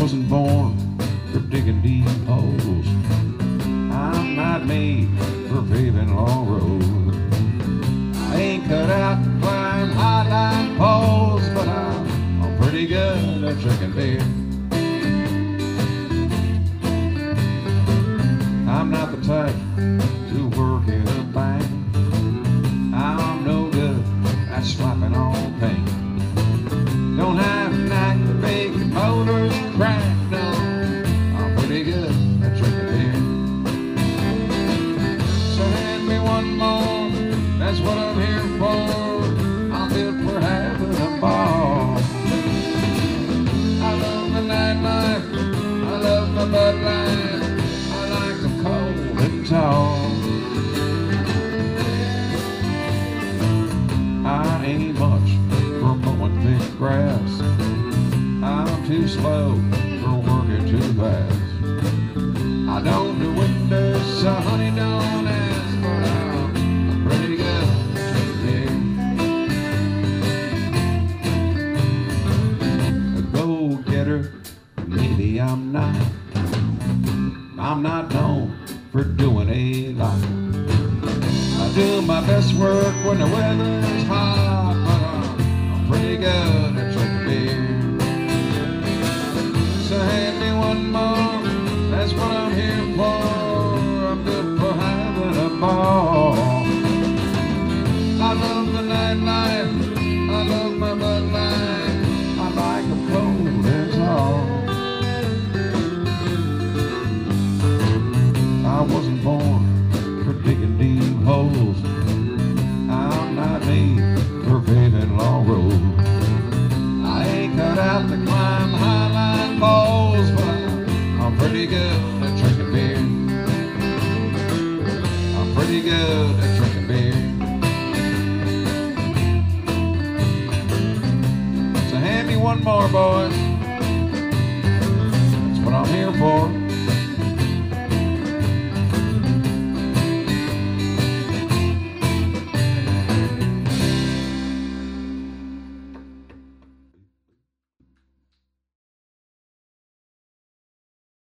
wasn't born for digging deep holes. I'm not made for paving long roads. I ain't cut out to climb high poles, but I'm, I'm pretty good at drinking beer. I'm not the type to work in a bank. I'm no good at slapping on paint. Don't have an act to make motors one more. That's what I'm here for. I'm built for having a ball. I love the nightlife. I love Bud Light. I like them cold and tall. I ain't much for mowing big grass. I'm too slow for working I'm not. I'm not known for doing a lot. I do my best work when the weather's hot, but I'm, pretty good at drinking beer. So hand me one more, one more, boys. That's what I'm here for.